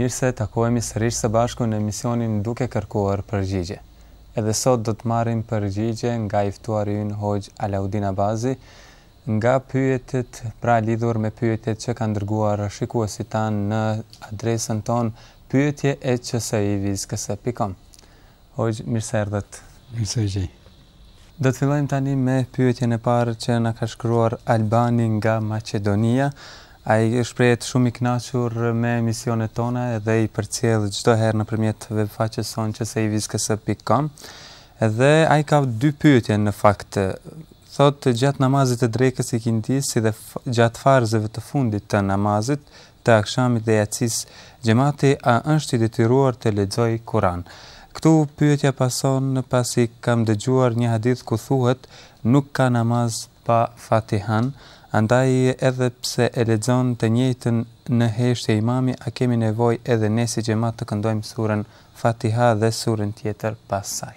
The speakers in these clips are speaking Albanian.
Mirë se takohemi sërish së bashku në emisionin Duke Kërkuar Përgjigje. Edhe sot do të marrim përgjigje nga i ftuari ynë Hoxhë Alaudin Abazi nga pyetjet pra lidhur me pyetjet që kanë dërguar shikuesit tanë në adresën tonë pyetje@qsiviskëse.com. Hoxhë mirë se erdhët. Mirë se ju gjej. Do të fillojmë tani me pyetjen e parë që na ka shkruar Albani nga Maqedonia. Ai shprehet shumë i kënaqur me emisionet tona dhe i përcjell çdo herë nëpërmjet web faqes sonë qsiviskëse.com. Dhe ai ka dy pyetje në fakt. Thotë gjatë namazit të drekës ikindisë si dhe gjatë farzeve të fundit të namazit, të akşamit dhe jacisë xhemati a është i detyruar të lexojë Kuran këtu pyetja pason pasi kam dëgjuar një hadith ku thuhet nuk ka namaz pa Fatihan andaj edhe pse e lexon të njëjtën në heshtje imami a kemi nevojë edhe ne si xhemat të këndojmë surën Fatiha dhe surën tjetër pas saj.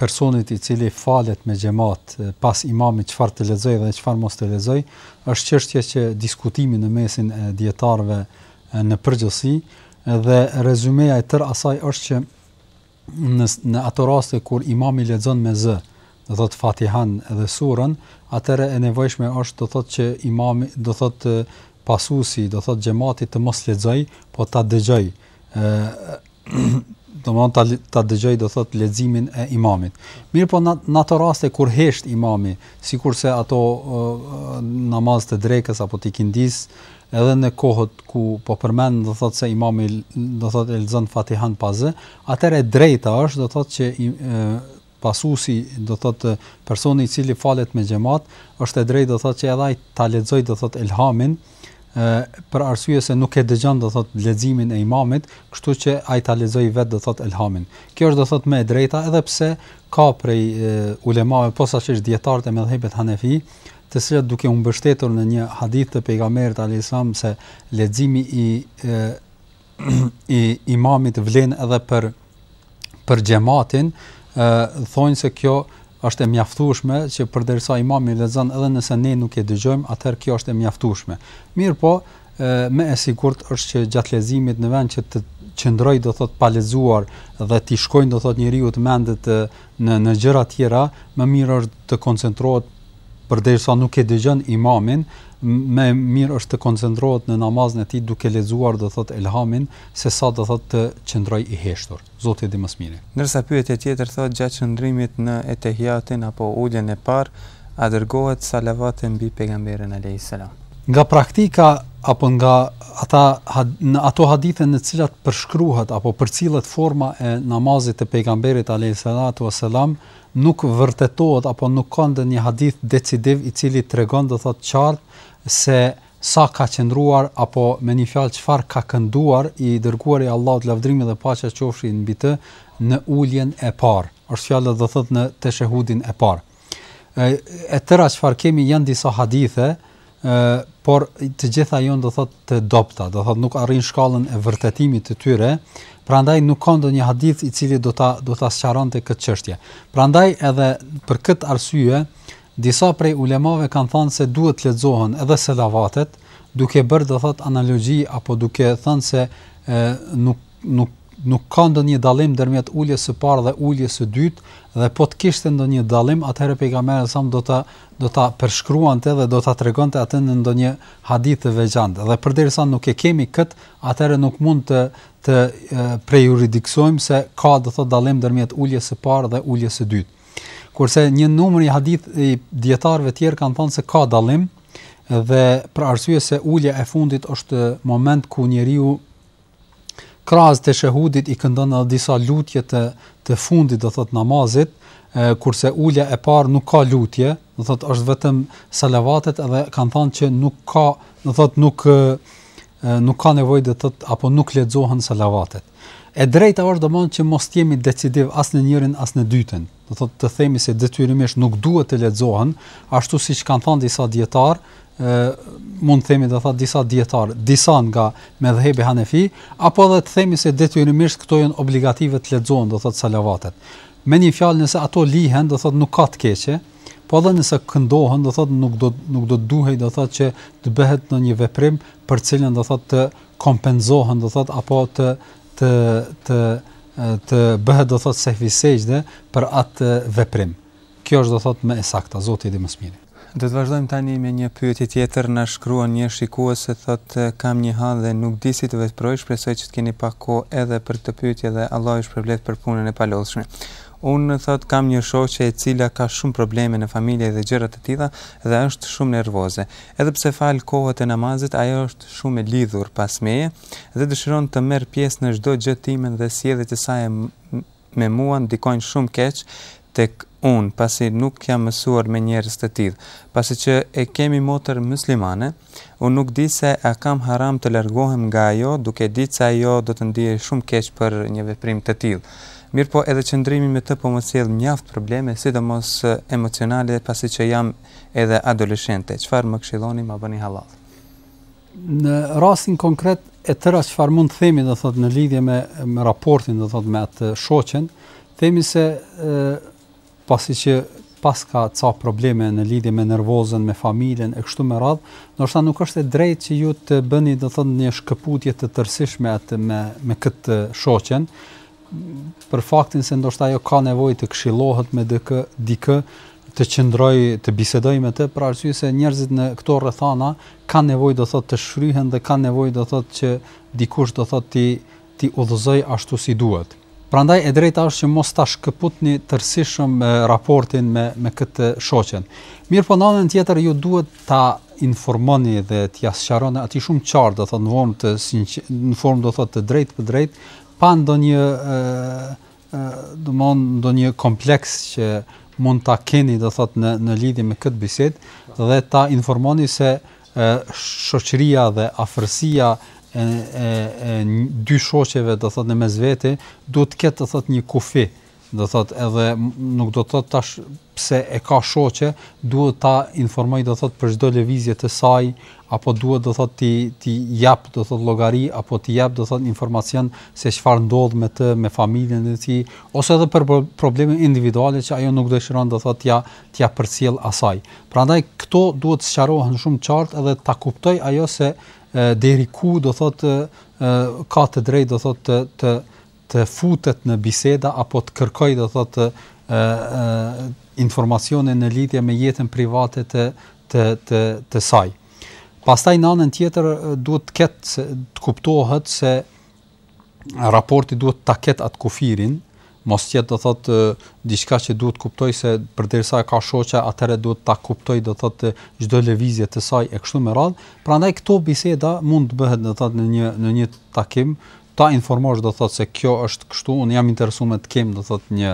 personit i cili falet me xhemat pas imamit çfarë të lexojë dhe çfarë mos të lexojë, është çështje diskutimi në mesin e dijetarëve në përgjithësi dhe rezumeja e tërë asaj është që në në ato raste kur imami lexon me zë, do thot Fatihan dhe surën, atëherë e nevojshme është do thot që imami do thot pasuesi, do thot xhemati të mos lexoj, po ta dëgjoj. ë domthon ta ta dëgjoj do thot leximin e imamit. Mirëpo në ato raste kur hesht imami, sikurse ato namaz të drekës apo të ikindisë, edhe në kohët ku po përmend do thot se imami do thot e lexon Fatihan pa zë, atëherë e drejta është do thot që Pasuesi, do të thotë personi i cili falet me xhemat, është e drejtë do të thotë që edhe ai ta lexojë do të thotë elhamin, ë për arsye se nuk e dëgjon do të thotë leximin e imamit, kështu që ai ta lexojë vetë do të thotë elhamin. Kjo është do të thotë më e drejta edhe pse ka prej ulemave posaçërisht dijetarët e medhhebit hanefi, të cilët duke u mbështetur në një hadith të pejgamberit alejhi selam se leximi i e, i imamit vlen edhe për për xhematin, ë thonë se kjo është e mjaftueshme që përderisa imami lexon edhe nëse ne nuk e dëgjojmë, atëherë kjo është e mjaftueshme. Mirëpo, ë më e sigurt është që gjatë leximit në vend që të qëndroj do thot pa lexuar dhe t'i shkojnë do thot njeriut mendtë në në gjëra të tjera, më mirë është të koncentrohet përderisa nuk e dëgjon imamin, më e mirë është të koncentrohet në namazin e tij duke lexuar do thotë elhamin se sa do thotë të qëndrojë i heshtur. Zoti e di më së miri. Ndërsa pyetja tjetër thotë gjatë qëndrimit në etehijat apo uljen e parë a dërgohet salavate mbi pejgamberin alejhi selam. Nga praktika apo nga ata në ato hadithe në të cilat përshkruhet apo përcillet forma e namazit të pejgamberit alejhi salatu selam Nuk vërtetohet apo nuk ka ndonjë hadith decidiv i cili tregon do thotë qartë se sa ka qëndruar apo me një fjalë çfarë ka kënduar i dërguari i Allahut lavdrimi dhe paqja qofshin mbi të në uljen e parë, është fjala do thotë në teshehudin e parë. E tëra çfarë kemi janë disa hadithe ë por të gjitha janë do thotë të dobta, do thotë nuk arrin shkallën e vërtetimit të tyre, prandaj nuk ka ndonjë hadith i cili do ta do ta sqaronte këtë çështje. Prandaj edhe për këtë arsye disa prej ulemave kanë thënë se duhet të lexohen edhe selavatet, duke bërë do thotë analogji apo duke thënë se ë nuk nuk nuk ka ndonjë dallim ndërmjet uljes së parë dhe uljes së dytë dhe po të kishte ndonjë dallim atëherë pejgamberi s.a. do ta do ta përshkruante dhe do ta tregonte atë në ndonjë hadith të veçantë dhe përderisa nuk e kemi kët atëherë nuk mund të të prejuridiksojmë se ka do thot dallim ndërmjet uljes së parë dhe uljes së dytë. Kurse një numër i hadith i dietarëve të tjerë kanë thënë se ka dallim dhe për arsye se ulja e fundit është moment ku njeriu Krahas teshehudit i këndon edhe disa lutje të të fundit, do thotë namazit, kurse ulja e parë nuk ka lutje, do thotë është vetëm salavatet edhe kanë thënë që nuk ka, do thotë nuk nuk ka nevojë do thotë apo nuk lexohen salavatet. E drejta është domthonjë që mos të jemi decidiv as në njërën as në dytën. do thotë të themi se detyrimisht nuk duhet të lexohen, ashtu siç kanë thënë disa dietar, ë mund të themi do thotë disa dietar, disa nga medhhebi Hanefi, apo edhe të themi se detyrimisht këto janë obligative të lexohen, do thotë salavatet. Me një fjalë nëse ato lihen, do thotë nuk ka të keqe, po edhe nëse këndohen, do thotë nuk do nuk do duhej do thotë që të bëhet ndonjë veprim për cilën do thotë të kompenzohen, do thotë apo të të të të bëhet do thot sehvi sexhde për atë veprim. Kjo është do thot më e sakta, Zoti e di më së miri. Do të vazhdojmë tani me një pyetje tjetër na shkruan një shikuese thot kam një hall dhe nuk di si të veproj, shpresoj që të keni pak kohë edhe për këtë pyetje dhe Allahu ju shpërbleft për punën e palodhshme. Unë thot kam një shoqe e cila ka shumë probleme në familje dhe gjëra të tilla dhe është shumë nervoze. Edhe pse fal kohët e namazit, ajo është shumë e lidhur pas meje. dhe dëshiron të marrë pjesë në çdo gjë timen dhe sjelljet e saja me mua ndikojnë shumë keq tek unë, pasi nuk jam mësuar me njerëz të tillë. Pasi që e kemi motër muslimane, unë nuk di se a kam haram të largohem nga ajo, duke ditë se ajo do të ndihej shumë keq për një veprim të tillë. Mirëpo edhe qëndrimi me të po më sjell mjaft probleme, sidomos emocionale, pasi që jam edhe adoleshente. Çfarë më këshilloni, ma bëni hallall? Në rastin konkret e tëra çfarë mund të themi do thotë në lidhje me me raportin do thotë me atë shoqen, themi se ë pasi që paska ca probleme në lidhje me nervozën, me familjen e kështu me radhë, ndoshta nuk është e drejtë që ju të bëni do thotë një shkëputje të tërësishme atë me me këtë shoqen për faktin se ndoshta ajo ka nevojë të këshillohet me dikë, dikë të qëndrojë të bisedojë me të, për arsye se njerëzit në këto rrethana kanë nevojë do thotë të shfryhen dhe kanë nevojë do thotë që dikush do thotë t'i t'i udhëzojë ashtu si duhet. Prandaj e drejta është që mos ta shkëputni tërësishëm me raportin me me këtë shoqen. Mirëpo në anën tjetër ju duhet ta informoni dhe t'ia sqaroni atij shumë qartë, do thotë në formë të në formë do thotë të drejtpërdrejtë, pa ndonjë domethënë ndonjë kompleks që mund ta keni do thotë në në lidhje me këtë bisedë dhe ta informoni se shoqëria dhe afërsia e e e dy shoqeve do thotë në mes vete duhet të ketë do thotë një kufi do thotë edhe nuk do të thotë tash pse e ka shoqe, duhet ta informojë do thotë për çdo lëvizje të saj, apo duhet do thotë t'i t'i japë do thotë llogari apo t'i japë do thotë informacion se çfarë ndodh me të, me familjen e tij, ose edhe për probleme individuale që ajo nuk dëshiron do thotë t'ia t'ia përcjellë asaj. Prandaj këto duhet të sqarohen shumë qartë edhe ta kuptojë ajo se deri ku do thotë ka të drejtë do thotë të të të futet në biseda apo të kërkojë do thotë informacione në lidhje me jetën private të të të të saj. Pastaj në anën tjetër duhet të ketë të kuptohet se raporti duhet ta ketë atë kufirin, mos jetë do thotë diçka që duhet të kuptojë se përderisa e ka shoqe atëherë duhet ta kuptojë do thotë çdo lëvizje të saj e kështu me radhë. Prandaj këto biseda mund të bëhet do thotë në një në një takim Ta informosh do të thotë se kjo është kështu, unë jam e interesume të kem do të thotë një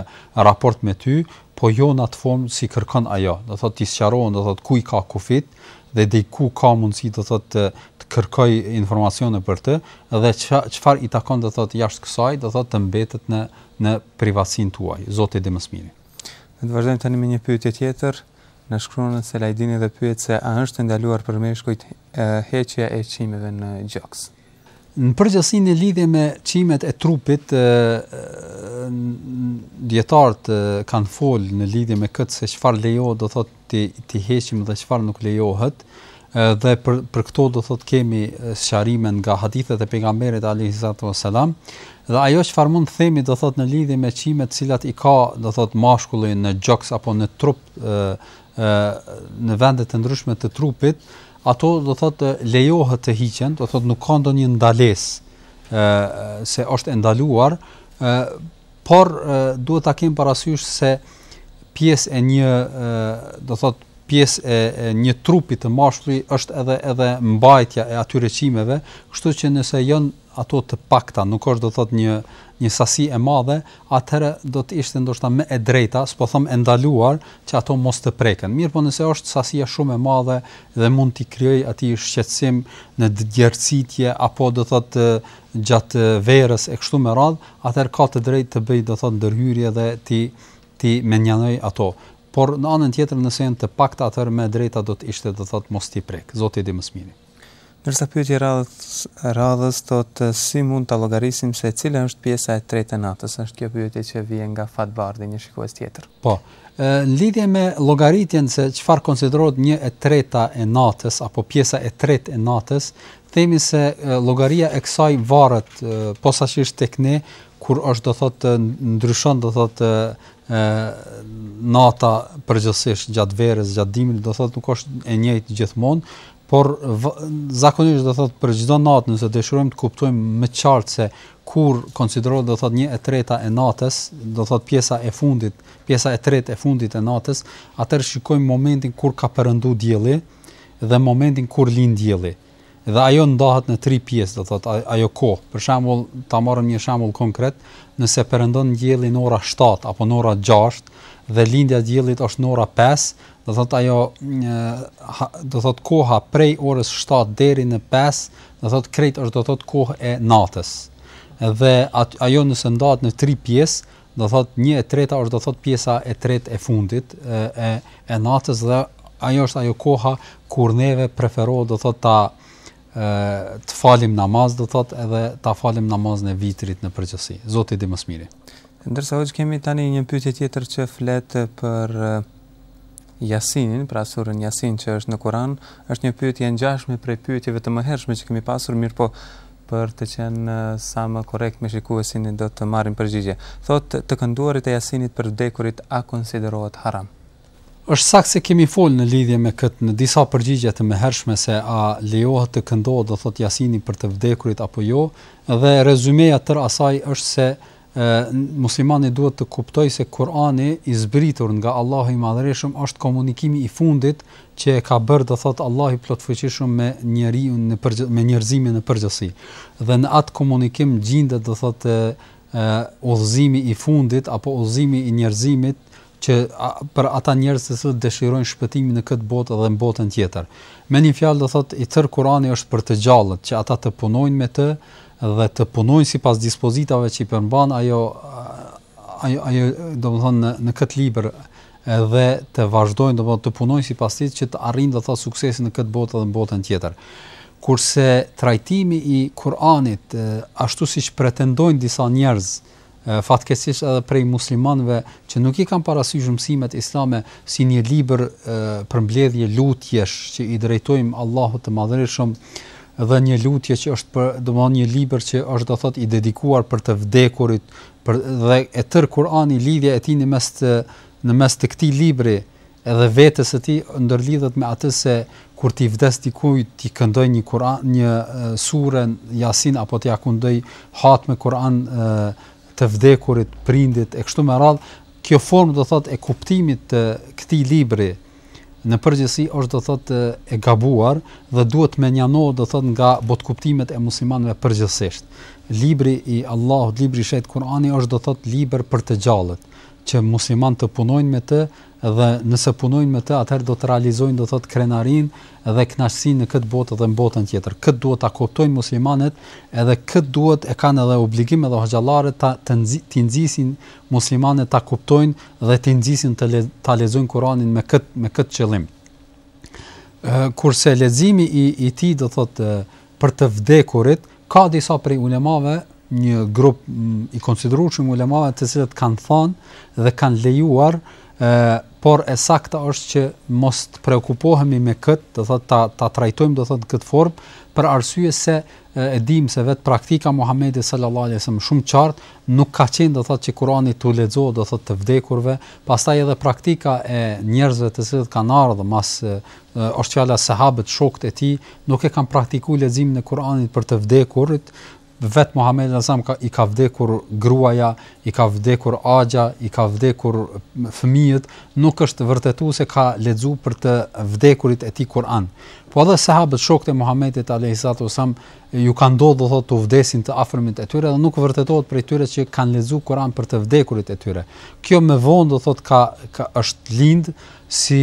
raport me ty, po jo në atë formë si kërkon ajo. Do thotë t'i sqarohen do thotë ku i ka kufijtë dhe deri ku ka mundësi do thotë të, të kërkojë informacione për të dhe çfarë i takon do thotë jashtë kësaj do thotë të mbetet në në privatësinë tuaj. Zoti e di më së miri. Ne të vazhdojmë tani me një pyetje tjetër. Na shkruan Selajdini dhe pyet se a është e ndaluar për meshkujt heqja e qimeve në gjoks. Në përgjithësi në lidhje me qimet e trupit, dijetarët kanë fol në lidhje me këtë se çfarë lejohet do thotë t'i t'i heqim dhe çfarë nuk lejohet dhe për për këto do thotë kemi sqarime nga hadithet e pejgamberit alayhi salatu wasalam dhe ajo çfarë mund të themi do thotë në lidhje me qimet të cilat i ka do thotë mashkulli në gjoks apo në trup ë në vende të ndryshme të trupit, ato do thotë lejohet të hiqen, do thotë nuk ka ndonjë ndalesë ë se është e ndaluar, ë por e, duhet ta kem parasysh se pjesë e një e, do thotë pjesë e, e një trupi të mashkullit është edhe edhe mbajtja e atyre qimeve, kështu që nëse janë ato të pakta nuk është do të thotë një një sasi e madhe, atëherë do të ishte ndoshta më e drejta, s'po them e ndaluar, që ato mos të preken. Mirëpo nëse është sasia shumë e madhe dhe mund t'i krijojë atij shqetësim në djersitje apo do të thotë gjatë verës e kështu me radhë, atëherë ka të drejtë të bëjë do të thotë ndërhyrje dhe t'i t'i mënjanojë ato. Por në anën tjetër nëse janë të pakta atëherë më e drejta do të ishte do të thotë mos t'i prekë. Zoti e di më së miri. Ndërsa pyetja e radhës radhës thotë si mund ta llogarisim se cila është pjesa e tretë e natës, është kjo pyetje që vjen nga Fatbardhi, një shikues tjetër. Po. Në lidhje me llogaritjen se çfarë konsiderohet një e treta e natës apo pjesa e tretë e natës, themi se llogaria e kësaj varet posaçërisht tek ne kur është do thotë ndryshon do thotë e nata përgjithsisht gjatë verës, gjatë dimrit do thotë nuk është e njëjtë gjithmonë, por zakonisht do thotë për çdo natë nëse dëshirojmë të kuptojmë më qartë se kur konsiderohet do thotë 1/3 e natës, do thotë pjesa e fundit, pjesa e tretë e fundit e natës, atëherë shikojmë momentin kur ka perëndu dielli dhe momentin kur lind dielli. Ë dhe ajo ndahet në tri pjesë, do thotë ajo kohë. Për shembull, ta marrim një shembull konkret, nëse perëndon dielli në ora 7 apo në ora 6 dhe lindja e diellit është në ora 5, do thotë ajo do thotë koha prej orës 7 deri në 5, do thotë krejt është do thotë kohë e natës. Dhe ajo nëse ndahet në tri pjesë, do thotë një e treta është do thotë pjesa e tretë e fundit e e, e natës dhe ajo është ajo koha kur neve preferohet do thotë ta e, të falim namaz do thotë edhe ta falim namazin e vitrit në përgjithësi. Zoti di më së miri. Ndërsa hoxhë kemi tani një pyetje tjetër që flet për Jasinin, pra surën Jasin që është në Kur'an, është një pyetje e ngjashme prej pyetjeve të mëhershme që kemi pasur, mirëpo për të qenë sa më korrekt me shikuesin do të marrim përgjigje. Thotë, të kënduarit e Jasinit për vdekurit a konsiderohet haram? Është saktë se kemi folë në lidhje me këtë në disa përgjigje të mëhershme se a lejohet të këndohet do thotë Jasini për të vdekurit apo jo dhe rezumeja tërë asaj është se Muslimani duhet të kuptojë se Kur'ani i zbritur nga Allahu i Madhërishëm është komunikimi i fundit që e ka bërë do thotë Allahu i Plotfuqishëm me njeriu në përgjë, me njerëzimin në përgjithësi. Dhe në atë komunikim gjindet do thotë udhëzimi i fundit apo udhëzimi i njerëzimit që për ata njerëz të cilët dëshirojnë shpëtimin në këtë botë dhe në botën tjetër. Me një fjalë do thotë i tërë Kur'ani është për të gjallët që ata të punojnë me të dhe të punojnë sipas dispozitave që i përmban ajo ajo domethënë në këtë libër dhe të vazhdojnë domethënë të punojnë sipas tij që të arrijnë do thotë suksesin në këtë botë dhe në botën tjetër. Kurse trajtimi i Kur'anit ashtu siç pretendojnë disa njerëz, ë fatkeqësisht edhe prej muslimanëve që nuk i kanë parasysh mësimet islame si një libër përmbledhje lutjesh që i drejtojmë Allahut të Madhërishëm dhe një lutje që është për, domthonë një libër që është do thotë i dedikuar për të vdekurit, për dhe e tërë Kur'ani lidhja e tij në mes të në mes të këtij libri edhe vetes së tij ndërlidhet me atë se kur t'i vdes dikush t'i këndojë një Kur'an, një sure Jasin apo t'ia këndojë hatme Kur'an të vdekurit, prindit e kështu me radhë, kjo formë do thotë e kuptimit të këtij libri në përgjithësi është do thotë e gabuar dhe duhet mënjanohet do thotë nga botëkuptimet e muslimanëve përgjithësisht. Libri i Allahut, libri i shejtë Kur'ani është do thotë libër për të gjallët që muslimanët të punojnë me të dhe nëse punojnë me të atëherë do të realizojnë do thotë krenarinë dhe kënaqësinë në këtë botë dhe në botën tjetër. Këtë duhet ta kuptojnë muslimanët edhe këtë duhet e kanë edhe obligim edhe hoxhallarët ta t'i nxi, t'i nxisin muslimanët ta kuptojnë dhe t'i nxisin të le, ta lexojnë Kur'anin me këtë me këtë qëllim. Ë kurse leximi i i tij do thotë Për të vdekurit, ka disa prej ulemave, një grup i konsiderueshëm i ulemave të cilët kanë thënë dhe kanë lejuar, ë por e sakta është që mos të preokupohemi me këtë, do thotë ta ta trajtojmë do thotë në këtë formë për arsye se e dim se vetë praktika e Muhamedit sallallahu alaihi wasallam shumë qartë nuk ka qenë do thotë që Kurani t'u lexohet do thotë të vdekurve, pastaj edhe praktika e njerëzve të cilët kanë ardh mas është fjala sahabët shokët e tij nuk e kanë praktikuar leximin e Kur'anit për të vdekurit, vet Muhamedi sallallahu alajhi wasallam i ka vdekur gruaja, i ka vdekur axha, i ka vdekur fëmijët, nuk është vërtetuar se ka lexuar për të vdekurit e tij Kur'an. Po edhe sahabët shokët e Muhamedit alayhi salatu wasallam ju ka ndodhur do thotë të vdesin të afërmit e tyre dhe nuk vërtetohet prej tyre që kanë lexuar Kur'an për të vdekurit e tyre. Kjo më vonë do thotë ka, ka është lind, si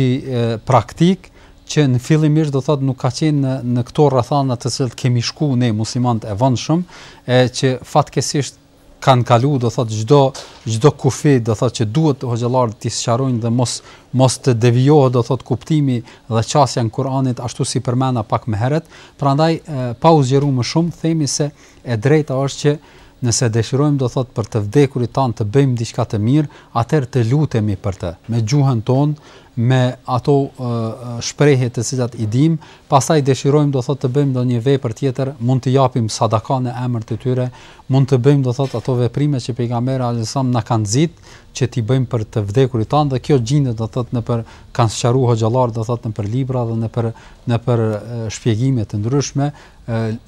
praktikë që në fillimisht do thotë nuk ka qenë në në këto rrethana të cilat kemi shku ne muslimanët e vonshëm, e që fatkeqësisht kanë kalu, do thotë çdo çdo kufi, do thotë që duhet hoxhallarët t'i sqarojnë dhe mos mos të devijohet, do thotë kuptimi dhe qasja në Kur'anit ashtu si përmenda pak më herët. Prandaj pa u zgjeruar më shumë, themi se E drejta është që nëse dëshirojmë do thotë për të vdekurit tanë të bëjmë diçka të mirë, atëherë të lutemi për të, me gjuhën tonë, me ato shprehje të cilat i dimë, pastaj dëshirojmë do thotë të bëjmë ndonjë vepër tjetër, mund të japim sadaka në emër të tyre, mund të bëjmë do thotë ato veprime që pejgamberi alayhis salam na ka nxit që t'i bëjmë për të vdekurit tanë dhe kjo gjendet do thotë nëpër kanë sqaruar hoxhallarë do thotë nëpër libra dhe nëpër nëpër shpjegime të ndryshme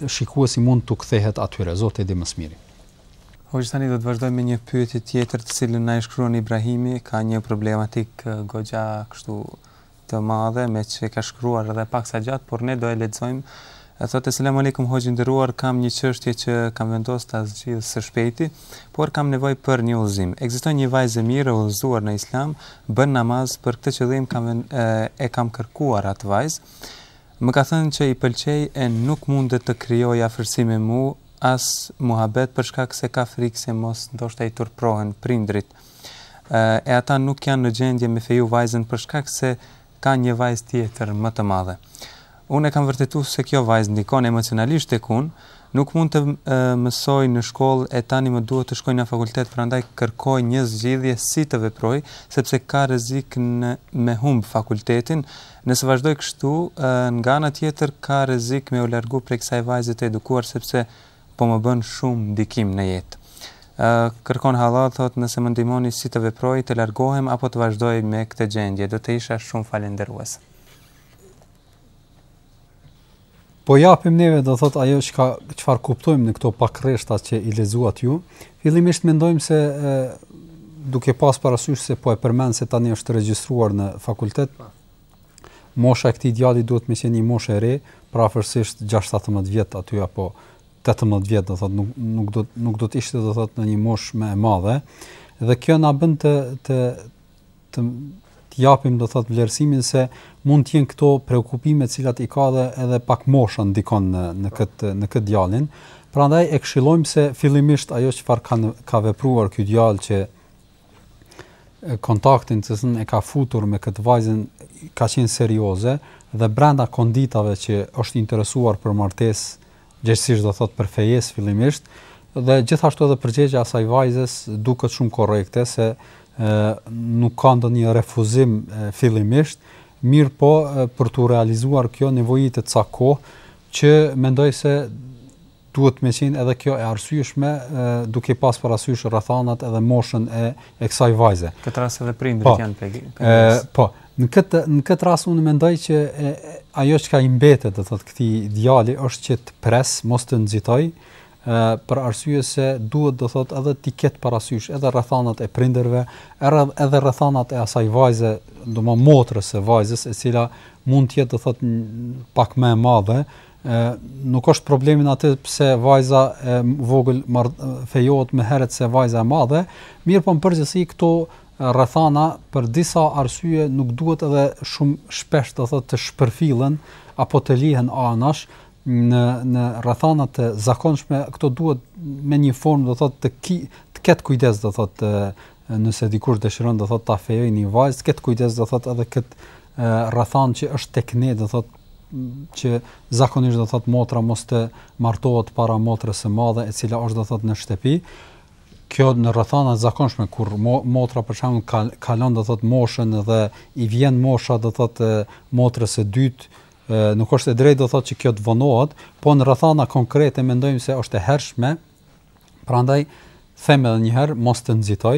shikuesi mund t'u kthehet atyre, Zoti e di më së miri. Hoxhë tani do të vazhdojmë me një pyetje tjetër të cilën na e shkruan Ibrahimi, ka një problematikë goxha kështu të madhe, meqë e ka shkruar edhe paksa gjatë, por ne do e lexojmë. E thotë selam aleikum hoxhë i nderuar, kam një çështje që kam vendosur ta zgjidh së shpejti, por kam nevojë për një udhëzim. Ekziston një vajzë e mirë e udhëzuar në Islam, bën namaz, për këtë qëllim kam e, e kam kërkuar atë vajzë. Më ka thënë që i pëlqej e nuk mundet të krijojë afërsi me mu, as muhabet për shkak se ka frikë se mos ndoshta i turpërohen prindërit. E ata nuk janë në gjendje me feju vajzën për shkak se ka një vajzë tjetër më të madhe. Unë e kam vërtetu se kjo vajzë ndikon emocionalisht tek unë, nuk mund të mësoj në shkollë e tani më duhet të shkoj në fakultet prandaj kërkoj një zgjidhje si të veproj sepse ka rrezik me humb fakultetin Nëse vazhdoj kështu, nga ana tjetër ka rrezik me u largu prej kësaj vajze të edukuar sepse po më bën shumë ndikim në jetë. Kërkon hallall, thotë, nëse më ndihmoni si të veproj, të largohem apo të vazhdoj me këtë gjendje, do të isha shumë falënderuese. Po japim neve do thot ajo çka çfarë kuptojmë në këto pak rreshta që i lexuat ju. Fillimisht mendojmë se e, duke pas parasysh se po e përmend se tani është regjistruar në fakultet. Pa. Mosha e këtij djali duhet me qenë një moshë e re, pra afërsisht 16-17 vjet aty apo 18 vjet, do thot nuk nuk do nuk do të ishte do thot në një moshë më e madhe. Dhe kjo na bën të të të japim do thot vlerësimin se mund të jenë këto preokupime të cilat i ka dhe edhe pak mosha ndikon në në këtë në këtë djalin. Prandaj e këshillojmë se fillimisht ajo çfarë ka ka vepruar ky djalë që kontaktin që e ka futur me këtë vajzën ka qenë serioze dhe brenda konditave që është interesuar për martesë Gjegjësisht do thotë për fejesë fillimisht dhe gjithashtu edhe përgjegjja e asaj vajzës duket shumë korrekte se nuk ka ndonjë refuzim fillimisht, mirëpo për t'u realizuar kjo nevojitet ca kohë që mendoj se duhet me qenë edhe kjo e arsyeshme duke pas parasysh rrethanat edhe moshën e e kësaj vajze. Këtë rast edhe prindërit po, janë pegi. Po, Në këtë në këtë rast unë mendoj që e, ajo çka i mbetet, do thotë këtij djali është që të pres, mos të nxitoj, ë për arsye se duhet do thotë edhe t'i ket parasysh edhe rrethanat e prindërve, edhe edhe rrethanat e asaj vajze, do më motrës së vajzës, e cila mund të jetë do thotë pak më e madhe, ë nuk është problemi në atë pse vajza e vogël fejohet më herët se vajza e madhe, mirëpo në përgjithësi këto rrethana për disa arsye nuk duhet edhe shumë shpesh do thotë të shpërfillen apo të lihen anash në në rrethana të zakonshme këto duhet me një formë do thotë të ki, të ketë kujdes do thotë nëse dikush dëshiron do thotë ta fejojë një vajzë të ketë kujdes do thotë edhe kët rrethan që është tek ne do thotë që zakonisht do thotë motra mos të martohet para motrës së madhe e cila është do thotë në shtëpi kjo në rrethana të zakonshme kur motra për shembull kalon do thot moshën dhe i vjen mosha do thot motrës së dytë nuk është e drejtë do thot që kjo të vonohet, po në rrethana konkrete mendojmë se është e hershme. Prandaj them edhe një herë mos të nxitoj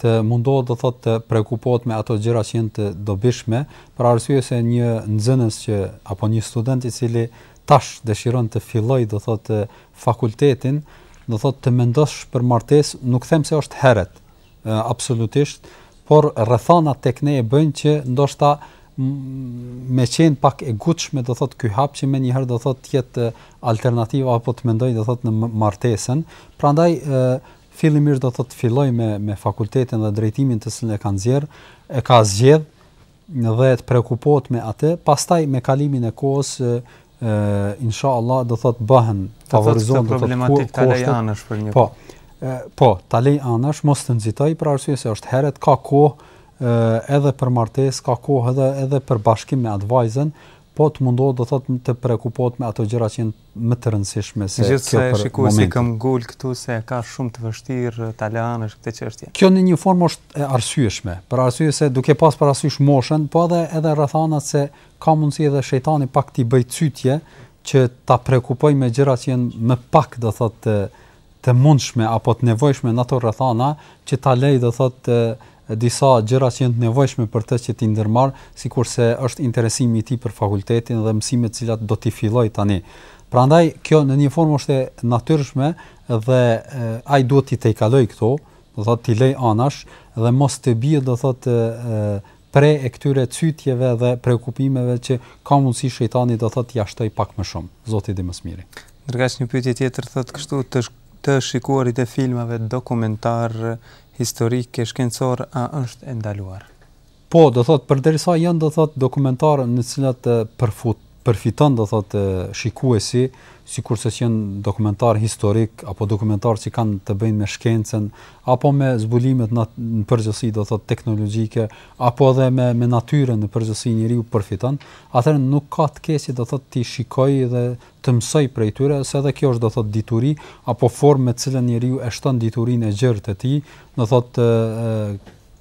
të mundohet do thotë të preokupohet me ato gjëra që janë të dobishme, për arsye se një nxënës që apo një student i cili tash dëshiron të fillojë do thotë fakultetin, do thotë të mendosh për martesë, nuk them se është heret, absolutisht, por rrethanat tek ne e bëjnë që ndoshta me qenë pak e ngutshme do thotë ky hap që më njëherë do thotë të jetë alternativa apo të mendoj do thotë në martesën. Prandaj Fillimisht do thotë të filloj me me fakultetin dhe drejtimin të cilin e ka nxjerr, e ka zgjedh dhe të preokupohet me atë, pastaj me kalimin e kohës ë inshallah do thot bëhen favorizuar do të thotë problematik anash për një. Po. Po, ta lej anash, mos të nxitoj për arsye se është herët ka kohë edhe për martesë, ka kohë edhe edhe për bashkim me atë vajzën, po të mundohet do thot të preokupohet me ato gjëra që janë më të rëndësishme se kjo për momentin. Gjithsesi shikuesi këmbëngul këtu se e ka shumë të vështirë ta lë anash këtë çështje. Kjo në një formë është e arsyeshme, për arsye se duke pas parasysh moshën, po edhe edhe rrethanat se ka mundësi edhe shejtani pak t'i bëjë cytje që ta preokupojë me gjëra që janë më pak do thotë të, të mundshme apo të nevojshme në ato rrethana që ta lejë do thotë disa gjëra që janë të nevojshme për të që t'i ndërmarrë, sikurse është interesimi i tij për fakultetin dhe mësimet të cilat do t'i fillojë tani. Prandaj kjo në një formë është e natyrshme dhe ai duhet t'i tejkalojë këto, do thotë t'i lejë anash dhe mos të bjerë do thotë pre e këtyre cytjeve dhe preokupimeve që ka mundësi shejtani do thotë t'ia shtojë pak më shumë. Zoti di më së miri. Ndërkaq një pyetje tjetër thotë kështu të të shikuarit e filmave dokumentarë historikë e shkencorë a është e ndaluar? Po, do thot përderisa janë do thot dokumentarë në të cilat përfut përfiton do thotë shikuesi sikurse që janë dokumentarë historikë apo dokumentarë që kanë të bëjnë me shkencën apo me zbulimet në, në përgjithësi do thotë teknologjike apo edhe me me natyrën në përgjithësi njeriu përfiton, atëherë nuk ka të keqe do thotë t'i shikojë dhe të mësojë prej tyre se edhe kjo është do thotë dituri apo formë me të cilën njeriu e shton diturinë e gjerë të tij, do thotë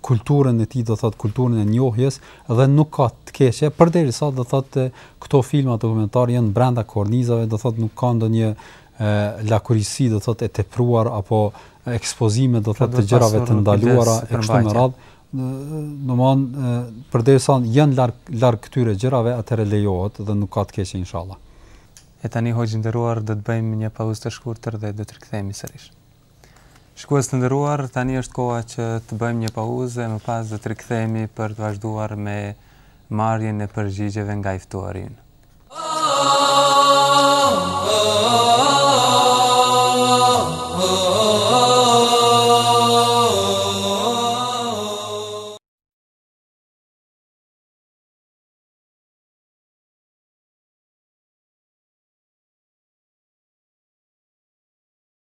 kulturën e tij do të thotë kulturën e njohjes dhe nuk ka të keqe përderisa do të thotë këto filma dokumentar janë brenda kornizave do të thotë nuk ka ndonjë lakuriqësi do të thotë e tepruar apo ekspozime do të thotë të gjërave të ndaluara e kështu me radhë domthon përderisa janë larg larg këtyre gjërave atëherë lejohet dhe nuk ka të keqe inshallah e tani hoxhë i nderuar do të bëjmë një pauzë të shkurtër dhe do të rikthehemi sërish Shikues të nderuar, tani është koha që të bëjmë një pauzë e më pas do të rikthehemi për të vazhduar me marrjen e përgjigjeve nga i ftuari ynë.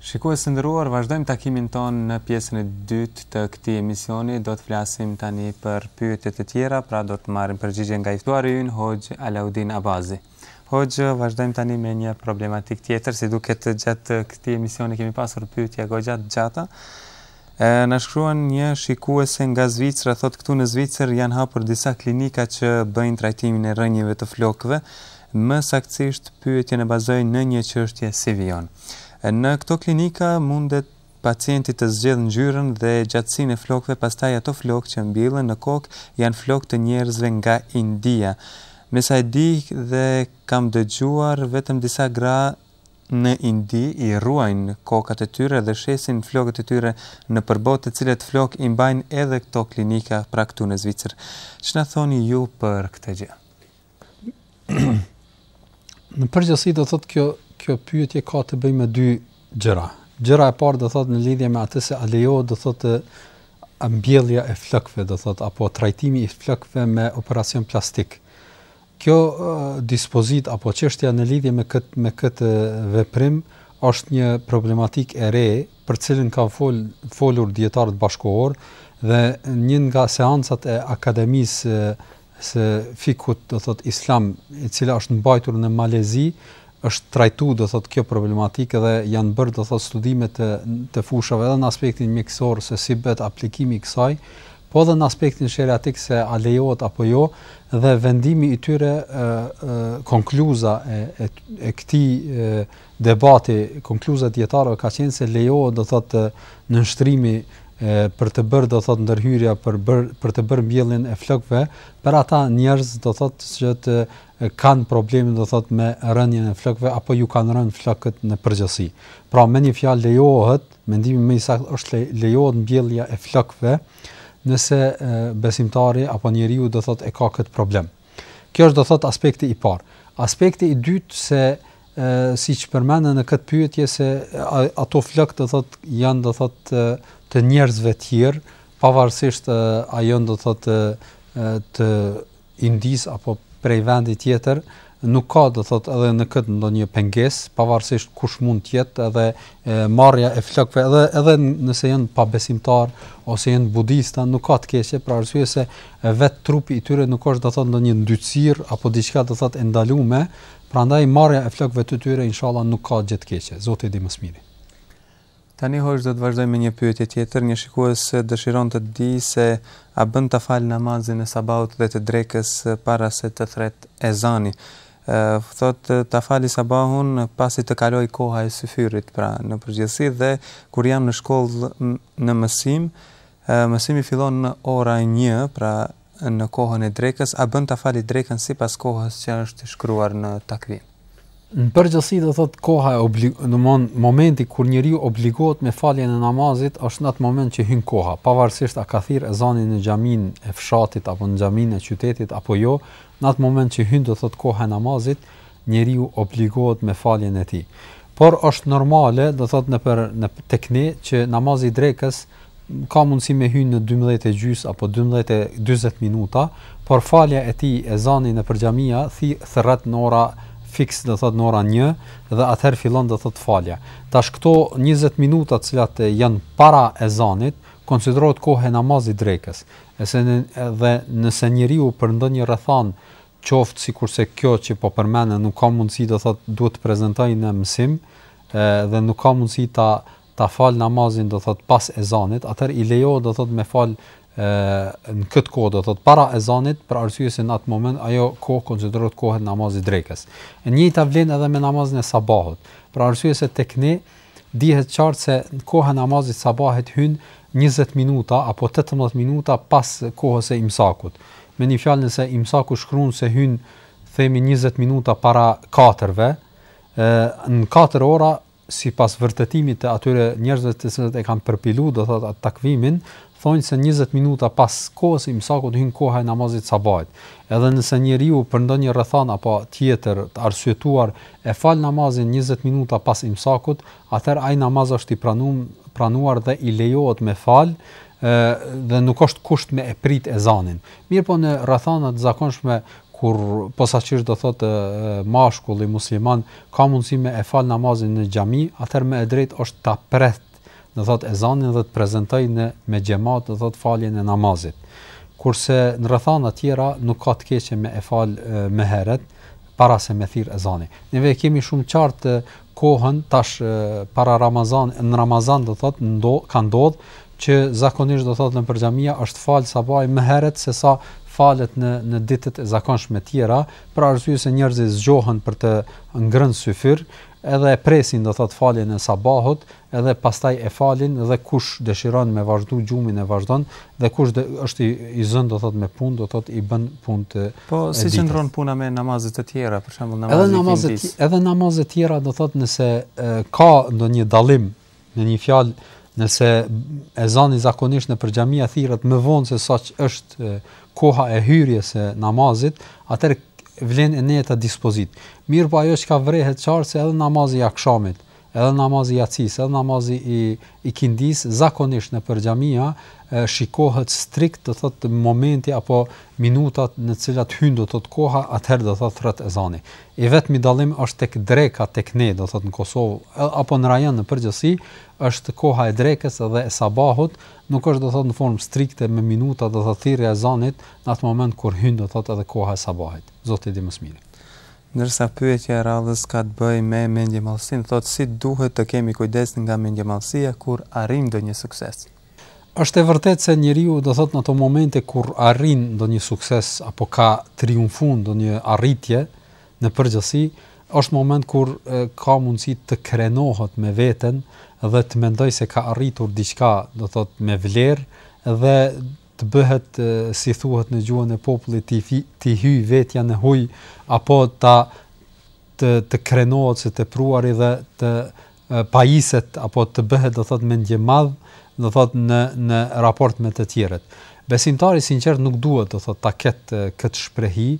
Shikues të nderuar, vazhdojmë takimin tonë në pjesën e dytë të këtij emisioni, do të flasim tani për pyetje të tjera, pra do të marrim përgjigje nga i ftuari ynë Hoxhë Alaudin Abazi. Hoxhë, vazhdojmë tani me një problematikë tjetër, si duket gjatë këtij emisioni kemi pasur pyetje goxha të gjata. Na shkruan një shikuese nga Zvicra thotë këtu në Zvicër janë hapur disa klinika që bëjnë trajtimin e rrënjëve të flokëve, më saktësisht pyetjen e bazoj në një çështje si vijon. Në këto klinika mundet pacienti të zgjedhë ngjyrën dhe gjatësinë e flokëve, pastaj ato flokë që mbillen në kokë janë flokë të njerëzve nga India. Me sa e di dhe kam dëgjuar vetëm disa gra në Indi i rruajnë kokat e tyre dhe shesin flokët e tyre nëpër botë të cilët flokë i mbajnë edhe këto klinika pra këtu në Zvicër. Ç'na thoni ju për këtë gjë? Në përgjithësi do thotë kjo kjo pyetje ka të bëjë me dy gjëra. Gjëra e parë do thotë në lidhje me atë se a lejohet do thotë mbjellja e flokëve do thotë apo trajtimi i flokëve me operacion plastik. Kjo dispozitë apo çështja në lidhje me këtë me këtë veprim është një problematikë e re për të cilën kanë fol, folur dietarët bashkëkohor dhe një nga seancat e Akademisë së Fikhut, do thot Islam, e cila është mbajtur në Malezi, është trajtu do thot kjo problematikë dhe janë bërë do thot studime të të fushave edhe në aspektin mjekësor se si bëhet aplikimi i kësaj, po edhe në aspektin sheriatik se a lejohet apo jo dhe vendimi i tyre ë ë konkluza e e, e këtij debati konkluza dietarëve ka qenë se lejohet do thot nënshtrimi për të bërë do thot ndërhyrja për bër për të bërë mbjelljen e flokëve për ata njerëz do thot që të kanë problemin do thot me rënien e flokëve apo ju kanë rënë flokët në përgjithësi. Pra me një fjalë lejohet, mendimi më i saktë është le, lejohet mbjellja e flokëve nëse e, besimtari apo njeriu do thot e ka këtë problem. Kjo është do thot aspekti i parë. Aspekti i dytë se e, siç përmendet në këtë pyetje se a, ato flokë do thot janë do thot të njerëzve të tjerë, pavarësisht a janë do thot të, të Indisë apo prej vendi tjetër, nuk ka do të thotë edhe në këtë ndonjë pengesë, pavarësisht kush mund të jetë edhe marrja e flokëve edhe edhe nëse janë pabesimtarë ose janë budista, nuk ka të keqe për arsye se vetë trupi i tyre nuk është do të thotë ndonjë ndytësirë apo diçka do të thotë e ndalume, prandaj marrja e flokëve të tyre inshallah nuk ka gjë të keqe, Zoti di më së miri. Tani hoxhë do të vazhdojmë me një pyetje tjetër, një shikues dëshiron të di se a bën ta falë namazin e sabahut dhe të drekës para se të thret ezani. Thotë ta fali sabahun pasi të kalojë koha e syfyrit, pra në përgjithësi dhe kur jam në shkollë në mësim, mësimi fillon në ora 1, pra në kohën e drekës, a bën ta fali drekën sipas kohës që është shkruar në takvim. Në përgjithësi do thotë koha e obligon, do mund momenti kur njeriu obligohet me faljen e namazit është në atë moment që hyn koha, pavarësisht a ka thirr ezanin në xhamin e fshatit apo në xhamin e qytetit apo jo, në atë moment që hyn do thotë koha e namazit, njeriu obligohet me faljen e tij. Por është normale, do thotë nëpër, në, tek ne që namazi i drekës ka mundësi me hy në dymbëdhjetë e gjysë apo dymbëdhjetë e dyzet minuta, por falja e tij, ezani nëpër xhamia thi, thërret në ora fiks, do thotë në ora një dhe atëherë fillon do thotë falja. Tash këto njëzet minuta të cilat janë para ezanit, konsiderohet kohë e namazit t'drekës. E se në, dhe nëse njeriu për ndonjë rrethanë qoftë sikurse kjo që po përmendën nuk ka mundësi do thotë duhet të prezantojë në mësim, ë dhe nuk ka mundësi ta ta fal namazin do thot pas ezanit atëherë i lejohet do thot me fal në këtë kohë do thot para ezanit për arsye se në atë moment ajo kohë konsiderohet kohë e namazit drekës. E njëjta vlen edhe me namazin e sabahut. Për arsye se tek ne dihet qartë se koha e namazit sabahit hyn 20 minuta apo 18 minuta pas kohës së imsakut. Me një fjalë nëse imsaku shkruan se hyn themi 20 minuta para katërve, në 4 ora sipas vërtetimit të atyre njerëzve të cilët e kanë përpilu do thotë atë takvimin, thonë se 20 minuta pas kohës së imsakut hyn koha e namazit sabahit. Edhe nëse njeriu për ndonjë rrethanë apo tjetër të arsyetuar e fal namazin 20 minuta pas imsakut, atëherë ai namaz është i pranuar pranuar dhe i lejohet me fal dhe nuk është kusht me e prit ezanin. Mirpo në rrethana të zakonshme Kur posaqisht do thotë mashkulli musliman ka mundësi me e fal namazin në xhami, atëherë më e drejtë është ta pret, do thotë ezanin dhe të prezantojë në me xhemat, do thotë faljen e namazit. Kurse në rrethana të tjera nuk ka të keqe me e fal më herët para se me thirr ezani. Neve e kemi shumë qartë kohën tash para Ramazan në Ramazan do thot ndo ka ndodh që zakonisht do thot nëpër xhamia është fal sabahi më herët se sa falet në në ditët e zakonshme tjera për arsye se njerëzit zgjohen për të ngrënë syfyr edhe e presin do thot faljen e sabahut edhe pastaj e falin dhe kush dëshiron me vazhdu gjumin e vazhdon dhe kush dhe është i zënë do thot me punë do thot i bën punët po si qëndron puna me namazet e tjera për shembull namazi i ikindisë edhe namazet tjera do thot nëse e, ka ndonjë dallim në një fjalë nëse ezani zakonisht nëpër xhamia thirret më vonë se sa është koha e hyrjes e namazit, atër vlen e njëjta dispozitë. Mirëpo ajo që ka vrehet qartë se edhe namazi i akshamit, Edhe namazi i jacisë, edhe namazi i ikindisë, zakonisht nëpër xhamia shikohet strikt, do thotë momenti apo minutat në të cilat hyn, do thotë koha, atëherë do thotë thret ezani. I vetmi dallim është tek dreka tek ne, do thotë në Kosovë, apo në rajon në përgjithësi, është koha e drekës dhe e sabahut, nuk është do thotë në formë strikte me minuta, do thotë thirrja e ezanit, në atë moment kur hyn, do thotë edhe koha e sabahit. Zoti e di më së miri. Ndërsa pyetja e radhës ka të bëjë me mendjemadhësinë, thotë si duhet të kemi kujdes nga mendjemadhësia kur arrijmë ndonjë sukses. Është e vërtetë se njeriu do thotë në ato momente kur arrin ndonjë sukses apo ka triumfuar ndonjë arritje në përgjithësi, është moment kur ka mundësi të krenohet me veten dhe të mendojë se ka arritur diçka, do thotë me vlerë dhe të bëhet si thuhet në gjuhën e popullit t'i t'i hyjë vetja në huj apo ta të të krenohet së tepruari dhe të pajiset apo të bëhet do thot mendjemadh do thot në në raport me të tjerët besimtari i sinqertë nuk duhet do thot ta ketë këtë shprehi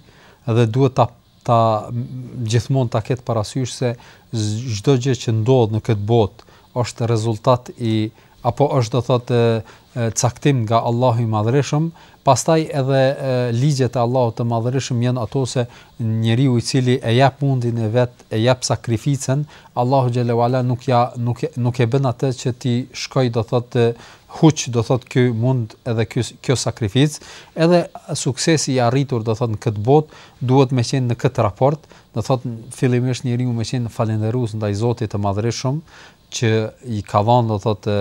dhe duhet ta ta gjithmonë ta ketë parasysh se çdo gjë që ndodh në këtë botë është rezultat i apo është do thotë caktim nga Allahu i Madhërishëm, pastaj edhe e, ligjet e Allahut të Madhërishëm janë ato se njeriu i cili e jep mundin e vet, e jep sakrificën, Allahu xhelle ue ala nuk ja nuk e, nuk e bën atë që t'i shkojë do thotë huq do thot ky mund edhe ky kjo sakrificë, edhe suksesi i arritur do thot në këtë botë Duhet me qenë në këtë raport, do të thotë fillimisht njeriu me qenë falënderues ndaj Zotit të Madhërishëm që i ka dhënë do thotë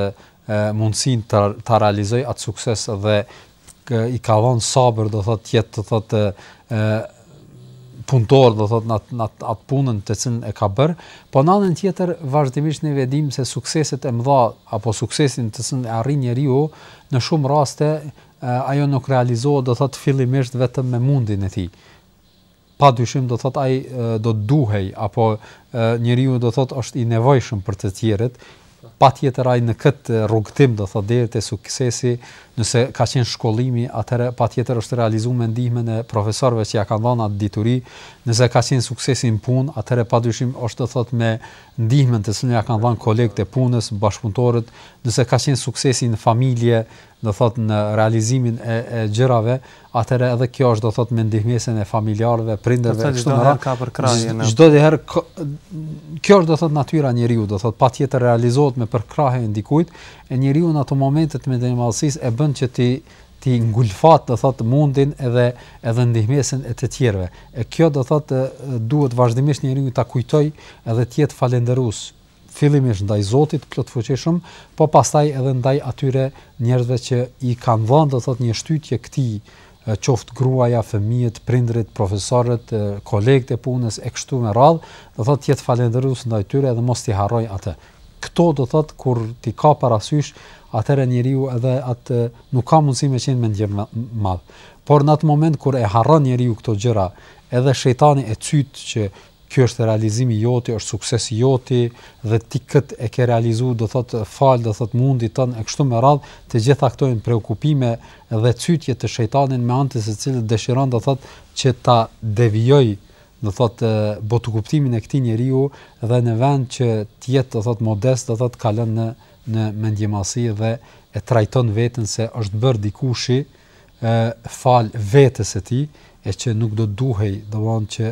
mundësinë ta ta realizojë atë sukses dhe i ka dhënë sabër do thotë të jetë do thotë ë punëtor do thotë n'at n'at atë punën të cilën e ka bërë, po në anën tjetër vazhdimisht ne e dimë se sukseset e mëdha apo suksesin të cilin e arrin njeriu në shumë raste Ajo nuk realizohet, do thotë, fillimisht vetëm me mundin e tij. Pa dyshim, do thotë, ai do të duhej, apo njeriu, do thotë, është i nevojshëm për të tjerët, patjetër ai në këtë rrugëtim, do thotë, deri te suksesi, nëse ka qenë shkollimi, atëherë patjetër është realizu me ndihmën e profesorëve që ja kanë dhanë atë dituri, nëse ka qenë suksesi në punë, atëherë pa dyshim është, do thotë, me ndihmën të cilën ja kanë dhanë kolegët e punës, bashkëpunëtorët, nëse ka qenë suksesi në familje, atëherë, do thotë në realizimin e e gjërave, atëherë edhe kjo është do thotë me ndihmesën e familjarëve, prindërve kështu me radhë. Ka përkrahje në. Çdo herë kjo është do thotë natyra e njeriut, do thotë patjetër realizohet me përkrahjen e dikujt, e njeriu në ato momente të mendjemadhësisë e bën që t'i t'i ngulfatë do thotë mundin edhe edhe ndihmesën e të tjerëve. E kjo do thotë duhet vazhdimisht njeriu ta kujtojë edhe të jetë falënderues fillimisht ndaj Zotit të Plotfuqishëm, po pastaj edhe ndaj atyre njerëzve që i kanë dhënë, do të thotë, një shtytje këtij, qoftë gruaja, fëmijët, prindërit, profesorët, kolegët e punës e kështu me radhë, do të thotë, të jetë falënderues ndaj tyre dhe mos t'i harrojë atë. Këto do të thotë kur t'i ka parasysh, atëherë njeriu edhe atë nuk ka mundësi me qenë mendjemadh. Por në atë moment kur e harron njeriu këto gjëra, edhe shejtani e cyt që Ky është realizimi joti, është suksesi joti dhe ti kët e ke realizu, do thot fal, do thot mundit tënd e kështu me radhë, të gjitha këto janë preokupime dhe cytje të shejtanit me anë të së cilës dëshiron do thot që ta devijojë do thot botëkuptimin e këtij njeriu dhe në vend që të jetë do thot modest, do thot kalon në në mendjemadhësi dhe e trajton veten se është bër dikushi fal vetes së tij e që nuk do duhej domthon që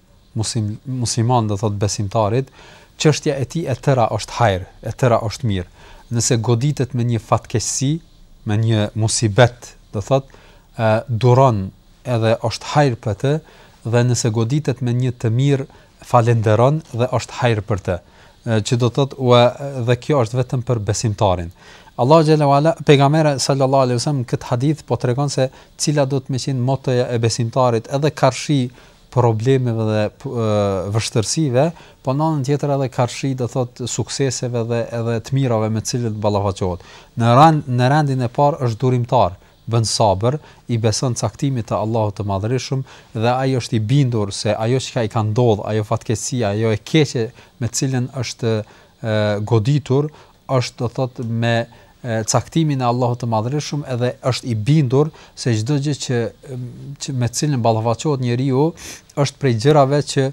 musliman do thot besimtarit, çështja e tij e tëra është hajër, e tëra është e mirë. Nëse goditet me një fatkeqësi, me një musibet, do thot, ë duron edhe është hajër për të dhe nëse goditet me një të mirë falënderon dhe është hajër për të. Që do thot u dhe kjo është vetëm për besimtarin. Allahu xhalla wala pejgamberi sallallahu alaihi wasallam kët hadith po tregon se cila duhet me qenë motoja e besimtarit edhe karshi problemeve dhe vështirësive, po në anën tjetër edhe karshi do thot sukseseve dhe edhe të mirave me të cilat ballafaqohet. Në rand në rendin e parë është durimtar, bën sabër, i beson caktimit të Allahut të Madhërishëm dhe ai është i bindur se ajo çka i ka ndodhur, ajo fatkeqësi, ajo e keqe me të cilën është goditur, është do thot me caktimin e Allahut të Madhërishëm edhe është i bindur se çdo gjë që që me të cilën ballafaqohet njeriu është prej gjërave që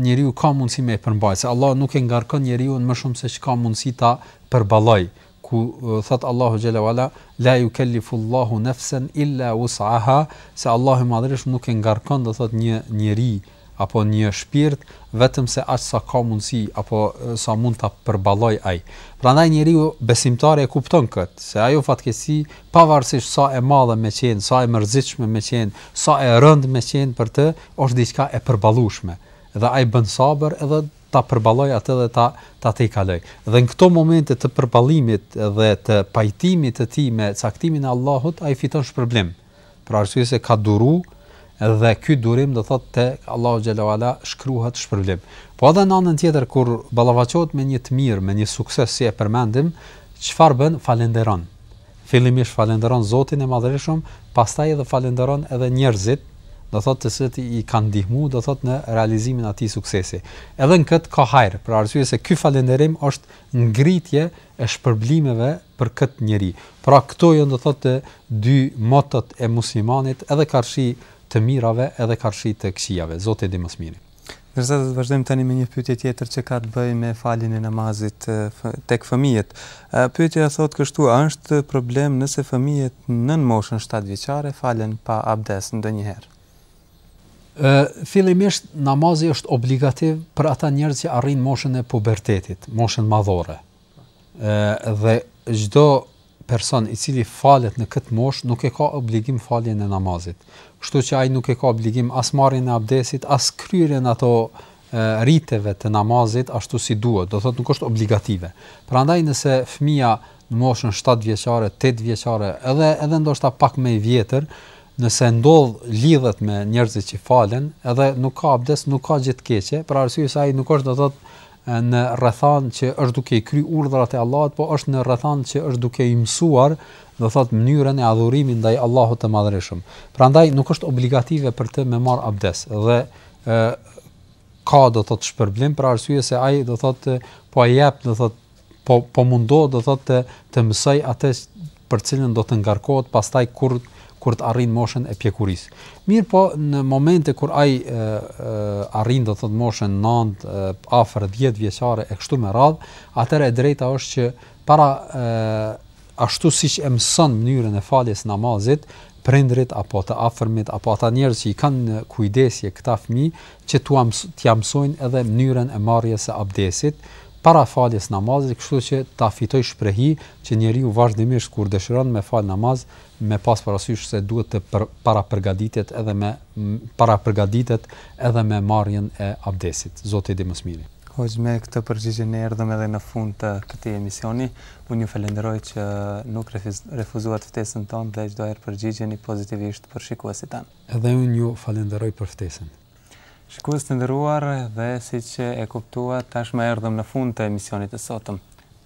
njeriu ka mundësi me e përmbajë. Se Allahu nuk e ngarkon njeriun më shumë se ç'ka mundësi ta përballoj. Ku thot Allahu xhela wala la yukallifu Allahu nafsan illa wus'aha, se Allahu i Madhërishëm nuk e ngarkon do thot një njeri apo një shpirt vetëm se aq sa ka mundësi apo sa mund ta përballojë ai. Prandaj njeriu besimtar e kupton këtë, se ajo fatkeqësi, pavarësisht sa e madhe me qenë, sa e mërzitshme me qenë, sa e rëndë me qenë për të, është diçka e përballueshme dhe ai bën sabër edhe ta përballojë atë dhe ta ta tejkalojë. Dhe në këto momente të përballimit dhe të pajtimit të tij me caktimin e Allahut, ai fiton shpërblim. Për arsye se ka duru dhe ky durim do thotë te Allahu xhelle ue ala shkruhet shpërblim. Po edhe në anën tjetër kur ballafaqohet me një të mirë, me një sukses si e përmendim, çfarë bën? Falenderon. Fillimisht falenderon Zotin e Madhërishëm, pastaj edhe falenderon edhe njerëzit, do thotë të cilët i kanë ndihmuar, do thotë në realizimin e atij suksesi. Edhe në këtë ka hajër, për arsye se ky falenderim është ngritje e shpërblimeve për këtë njeri. Pra këto janë do thotë dy motot e muslimanit edhe karshi të mirave edhe karshi të këqijave. Zoti e di më së miri. Ndërsa do të vazhdojmë tani me një pyetje tjetër që ka të bëjë me faljen e namazit tek fëmijët. Pyetja thotë kështu, a është problem nëse fëmijët nën moshën shtatë vjeçare falen pa abdes ndonjëherë? Ë fillimisht namazi është obligativ për ata njerëz që arrijnë moshën e pubertetit, moshën madhore. dhe çdo person i cili falet në këtë moshë nuk e ka obligim faljen e namazit. Kështu që ai nuk e ka obligim as marrjen e abdesit, as kryerjen e atyre riteve të namazit ashtu si duhet, do thotë nuk është obligative. Prandaj nëse fëmija në moshën 7 vjeçare, 8 vjeçare, edhe edhe ndoshta pak më i vjetër, nëse ndodh lidhet me njerëzit që falen, edhe nuk ka abdes, nuk ka gjë të keqe, për arsye se ai nuk është do thotë në rrethanë që është duke i kry urdhrat e Allahut, po është në rrethanë që është duke i mësuar, do thotë mënyrën e adhurimit ndaj Allahut të Madhërishëm. Prandaj nuk është obligative për të me marr abdes dhe ë ka do thotë shpërblim për arsye se ai do thotë po e jep do thotë po po mundohet do thotë të, të mësojë atë për të cilën do të ngarkohet pastaj kur kur të arrijë moshën e pjekurisë. Mirëpo në momente kur ai arrin do thotë moshën 9 afër 10 vjeçare e kështu me radhë, atëherë e drejta është që para e, ashtu siç e mëson mënyrën e faljes së namazit, prindrit apo të afërmit apo ata njerëz që i kanë në kujdesje këta fëmijë që t'u t'ia mësojnë edhe mënyrën e marrjes së abdesit para faljes namazit, kështu që ta fitojë shprehi që njeriu vazhdimisht kur dëshiron me fal namaz me pas parasysh se duhet të për, parapërgatitet edhe me parapërgatitet edhe me marrjen e abdesit. Zoti e di më së miri. Hoxhë me këtë përgjigje ne erdhëm edhe në fund të këtij emisioni. Unë ju falenderoj që nuk refuzuat ftesën tonë dhe çdo herë përgjigjeni pozitivisht për shikuesit tanë. Edhe unë ju falenderoj për ftesën. Shikues të nderuar, dhe siç e kuptuat, tashmë erdhëm në fund të emisionit të sotëm.